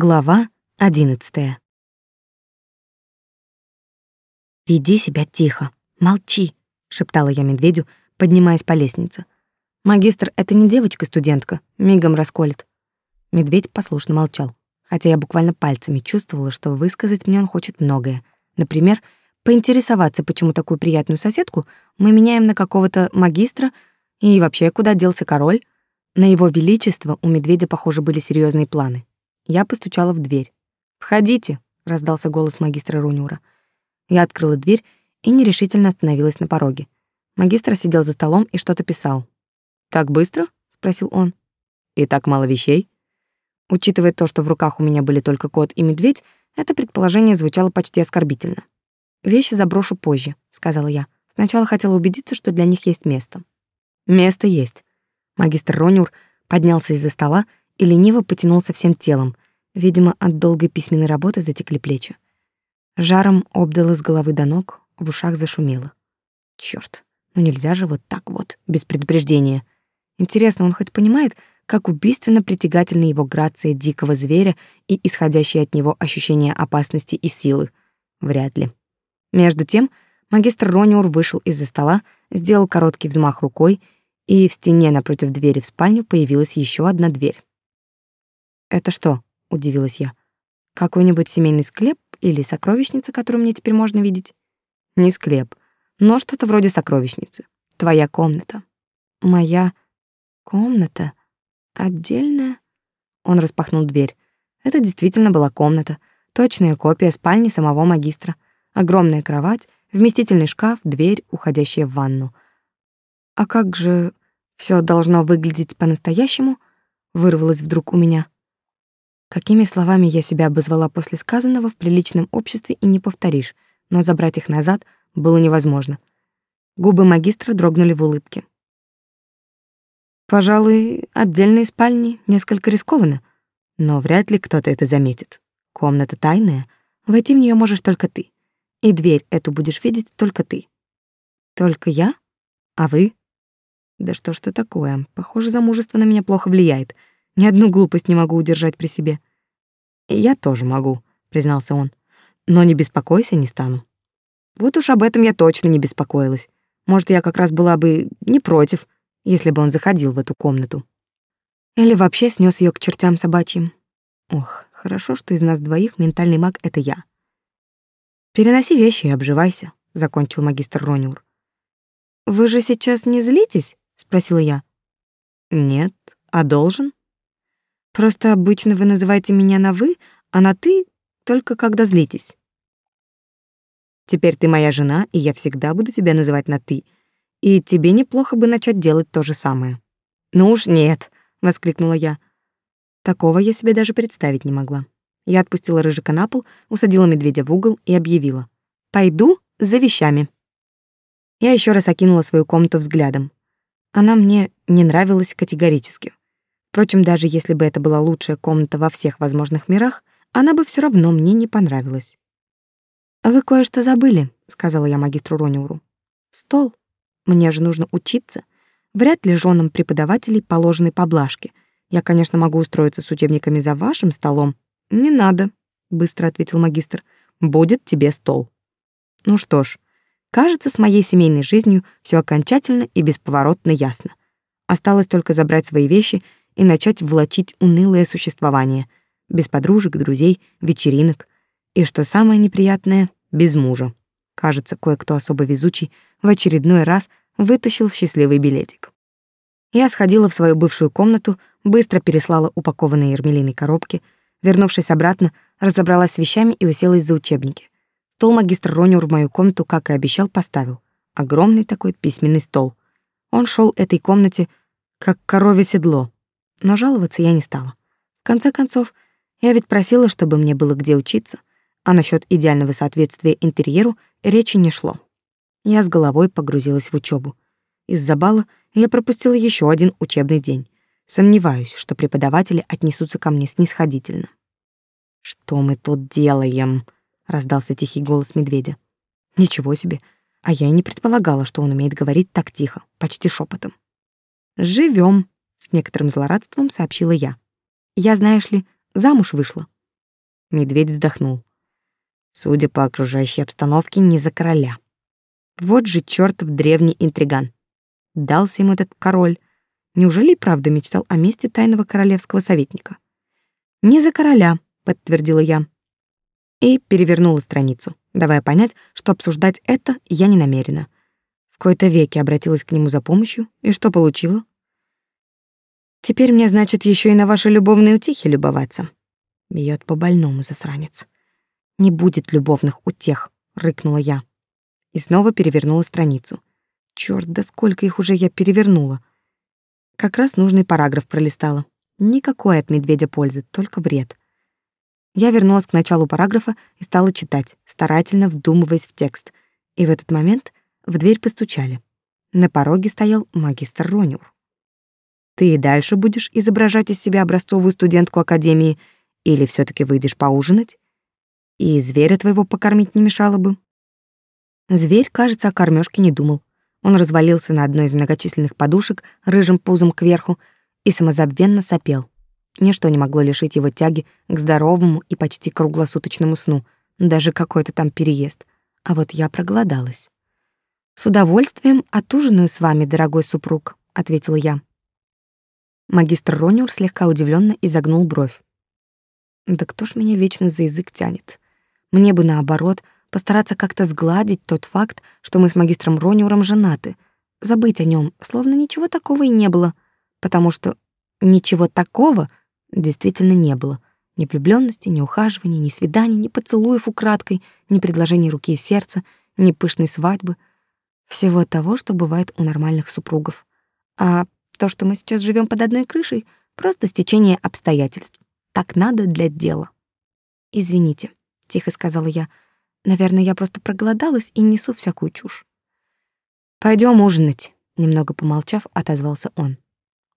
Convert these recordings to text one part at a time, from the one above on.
Глава одиннадцатая. «Веди себя тихо, молчи», — шептала я медведю, поднимаясь по лестнице. «Магистр — это не девочка-студентка, мигом расколет». Медведь послушно молчал, хотя я буквально пальцами чувствовала, что высказать мне он хочет многое. Например, поинтересоваться, почему такую приятную соседку мы меняем на какого-то магистра, и вообще, куда делся король. На его величество у медведя, похоже, были серьезные планы. Я постучала в дверь. «Входите», — раздался голос магистра Рунюра. Я открыла дверь и нерешительно остановилась на пороге. Магистр сидел за столом и что-то писал. «Так быстро?» — спросил он. «И так мало вещей?» Учитывая то, что в руках у меня были только кот и медведь, это предположение звучало почти оскорбительно. «Вещи заброшу позже», — сказала я. Сначала хотела убедиться, что для них есть место. «Место есть». Магистр Ронюр поднялся из-за стола и лениво потянулся всем телом. Видимо, от долгой письменной работы затекли плечи. Жаром обдало с головы до ног, в ушах зашумело. Чёрт, ну нельзя же вот так вот, без предупреждения. Интересно, он хоть понимает, как убийственно притягательна его грация дикого зверя и исходящее от него ощущение опасности и силы? Вряд ли. Между тем, магистр Рониур вышел из-за стола, сделал короткий взмах рукой, и в стене напротив двери в спальню появилась еще одна дверь. «Это что?» — удивилась я. «Какой-нибудь семейный склеп или сокровищница, которую мне теперь можно видеть?» «Не склеп, но что-то вроде сокровищницы. Твоя комната». «Моя комната? Отдельная?» Он распахнул дверь. Это действительно была комната, точная копия спальни самого магистра. Огромная кровать, вместительный шкаф, дверь, уходящая в ванну. «А как же все должно выглядеть по-настоящему?» вырвалось вдруг у меня. Какими словами я себя обозвала после сказанного в приличном обществе и не повторишь, но забрать их назад было невозможно. Губы магистра дрогнули в улыбке. Пожалуй, отдельные спальни несколько рискованно, но вряд ли кто-то это заметит. Комната тайная, войти в нее можешь только ты. И дверь эту будешь видеть только ты. Только я? А вы? Да что ж это такое? Похоже, замужество на меня плохо влияет — ни одну глупость не могу удержать при себе. Я тоже могу, признался он. Но не беспокойся не стану. Вот уж об этом я точно не беспокоилась. Может, я как раз была бы не против, если бы он заходил в эту комнату. Или вообще снес ее к чертям собачьим. Ох, хорошо, что из нас двоих ментальный маг — это я. «Переноси вещи и обживайся», — закончил магистр Рониур. «Вы же сейчас не злитесь?» — спросила я. «Нет, а должен?» Просто обычно вы называете меня на «вы», а на «ты» только когда злитесь. Теперь ты моя жена, и я всегда буду тебя называть на «ты». И тебе неплохо бы начать делать то же самое. «Ну уж нет», — воскликнула я. Такого я себе даже представить не могла. Я отпустила рыжика на пол, усадила медведя в угол и объявила. «Пойду за вещами». Я еще раз окинула свою комнату взглядом. Она мне не нравилась категорически. Впрочем, даже если бы это была лучшая комната во всех возможных мирах, она бы все равно мне не понравилась. «А «Вы кое-что забыли», — сказала я магистру Рониуру. «Стол. Мне же нужно учиться. Вряд ли женам преподавателей положены поблажки. Я, конечно, могу устроиться с учебниками за вашим столом». «Не надо», — быстро ответил магистр. «Будет тебе стол». Ну что ж, кажется, с моей семейной жизнью все окончательно и бесповоротно ясно. Осталось только забрать свои вещи и начать влачить унылое существование, без подружек, друзей, вечеринок, и, что самое неприятное, без мужа. Кажется, кое-кто особо везучий в очередной раз вытащил счастливый билетик. Я сходила в свою бывшую комнату, быстро переслала упакованные ермелиной коробки, вернувшись обратно, разобралась с вещами и уселась за учебники. Стол магистр Рониур в мою комнату, как и обещал, поставил. Огромный такой письменный стол. Он шел этой комнате, как коровье седло, но жаловаться я не стала. В конце концов, я ведь просила, чтобы мне было где учиться, а насчет идеального соответствия интерьеру речи не шло. Я с головой погрузилась в учебу. Из-за бала я пропустила еще один учебный день. Сомневаюсь, что преподаватели отнесутся ко мне снисходительно. «Что мы тут делаем?» — раздался тихий голос медведя. «Ничего себе! А я и не предполагала, что он умеет говорить так тихо, почти шепотом. Живем, с некоторым злорадством сообщила я. Я, знаешь ли, замуж вышла. Медведь вздохнул. Судя по окружающей обстановке, не за короля. Вот же чертов древний интриган. Дался ему этот король. Неужели и правда мечтал о месте тайного королевского советника? «Не за короля», — подтвердила я. И перевернула страницу, давая понять, что обсуждать это я не намерена. В кои-то веки обратилась к нему за помощью, и что получила? Теперь мне, значит, еще и на ваши любовные утехи любоваться. Бьет по больному засранец. Не будет любовных утех, рыкнула я. И снова перевернула страницу. Чёрт, да сколько их уже я перевернула. Как раз нужный параграф пролистала. Никакой от медведя пользы, только вред. Я вернулась к началу параграфа и стала читать, старательно вдумываясь в текст. И в этот момент в дверь постучали. На пороге стоял магистр Рониур. Ты и дальше будешь изображать из себя образцовую студентку академии или все таки выйдешь поужинать? И зверя твоего покормить не мешало бы. Зверь, кажется, о кормежке не думал. Он развалился на одной из многочисленных подушек рыжим пузом кверху и самозабвенно сопел. Ничто не могло лишить его тяги к здоровому и почти круглосуточному сну, даже какой-то там переезд. А вот я проголодалась. «С удовольствием отужинаю с вами, дорогой супруг», — ответила я. Магистр Рониур слегка удивленно изогнул бровь. «Да кто ж меня вечно за язык тянет? Мне бы, наоборот, — постараться как-то сгладить тот факт, что мы с магистром Рониуром женаты, забыть о нем, словно ничего такого и не было, потому что ничего такого действительно не было. Ни влюблённости, ни ухаживаний, ни свиданий, ни поцелуев украдкой, ни предложений руки и сердца, ни пышной свадьбы. Всего того, что бывает у нормальных супругов. А то, что мы сейчас живем под одной крышей, просто стечение обстоятельств. Так надо для дела. «Извините», — тихо сказала я, — Наверное, я просто проголодалась и несу всякую чушь. Пойдем ужинать, немного помолчав, отозвался он.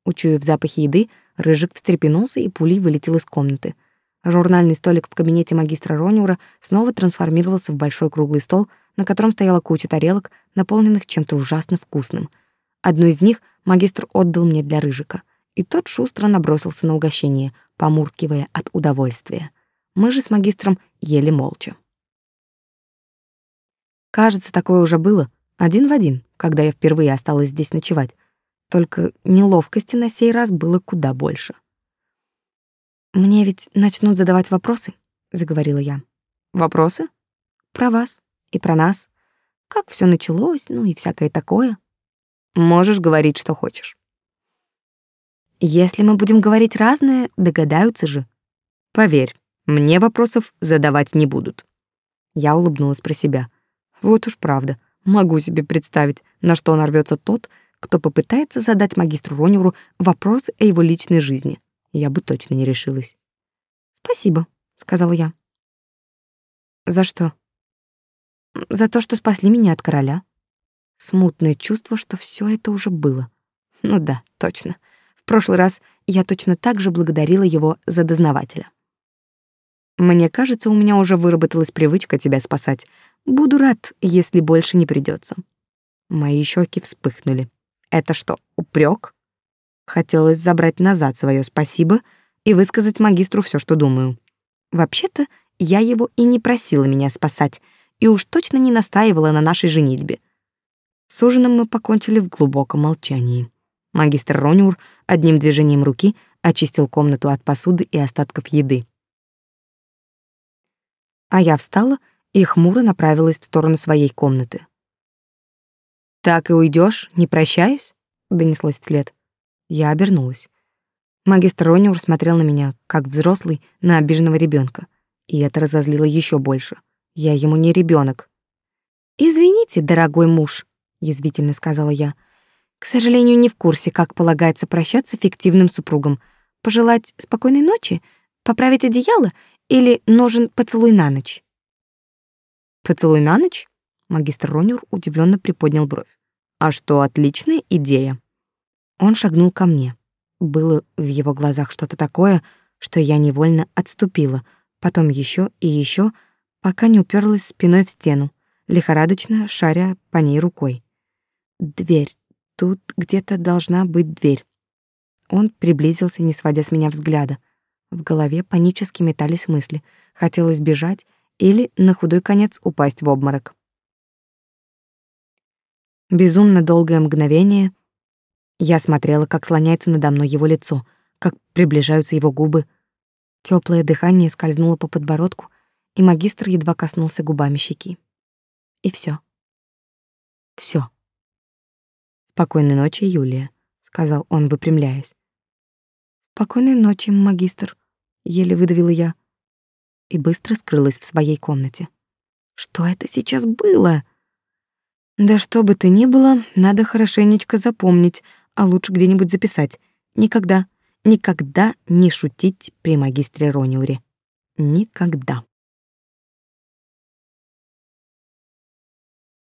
Учуяв запахи еды, Рыжик встрепенулся и пулей вылетел из комнаты. Журнальный столик в кабинете магистра Рониура снова трансформировался в большой круглый стол, на котором стояла куча тарелок, наполненных чем-то ужасно вкусным. Одну из них магистр отдал мне для Рыжика, и тот шустро набросился на угощение, помуркивая от удовольствия. Мы же с магистром ели молча. Кажется, такое уже было, один в один, когда я впервые осталась здесь ночевать. Только неловкости на сей раз было куда больше. «Мне ведь начнут задавать вопросы», — заговорила я. «Вопросы? Про вас и про нас. Как все началось, ну и всякое такое. Можешь говорить, что хочешь». «Если мы будем говорить разное, догадаются же». «Поверь, мне вопросов задавать не будут». Я улыбнулась про себя — вот уж правда. Могу себе представить, на что нарвется тот, кто попытается задать магистру Ронюру вопрос о его личной жизни. Я бы точно не решилась. «Спасибо», — сказала я. «За что?» «За то, что спасли меня от короля». Смутное чувство, что все это уже было. Ну да, точно. В прошлый раз я точно так же благодарила его за дознавателя. Мне кажется, у меня уже выработалась привычка тебя спасать, Буду рад, если больше не придется. Мои щеки вспыхнули. Это что, упрек? Хотелось забрать назад свое спасибо и высказать магистру все, что думаю. Вообще-то, я его и не просила меня спасать, и уж точно не настаивала на нашей женитьбе. С ужином мы покончили в глубоком молчании. Магистр Рониур одним движением руки очистил комнату от посуды и остатков еды. А я встала и хмуро направилась в сторону своей комнаты. «Так и уйдешь, не прощаясь?» — донеслось вслед. Я обернулась. Магистр Рониур смотрел на меня, как взрослый, на обиженного ребенка, и это разозлило еще больше. Я ему не ребенок. «Извините, дорогой муж», — язвительно сказала я. «К сожалению, не в курсе, как полагается прощаться фиктивным супругам. Пожелать спокойной ночи? Поправить одеяло? Или нужен поцелуй на ночь?» Поцелуй на ночь? Магистр Ронюр удивленно приподнял бровь. А что, отличная идея. Он шагнул ко мне. Было в его глазах что-то такое, что я невольно отступила, потом еще и еще, пока не уперлась спиной в стену, лихорадочно шаря по ней рукой. Дверь. Тут где-то должна быть дверь. Он приблизился, не сводя с меня взгляда. В голове панически метались мысли. Хотелось бежать или, на худой конец, упасть в обморок. Безумно долгое мгновение я смотрела, как слоняется надо мной его лицо, как приближаются его губы. Теплое дыхание скользнуло по подбородку, и магистр едва коснулся губами щеки. И все. Все. Спокойной ночи, Юлия, сказал он, выпрямляясь. Спокойной ночи, магистр, еле выдавила я и быстро скрылась в своей комнате. Что это сейчас было? Да что бы то ни было, надо хорошенечко запомнить, а лучше где-нибудь записать. Никогда, никогда не шутить при магистре Рониуре. Никогда.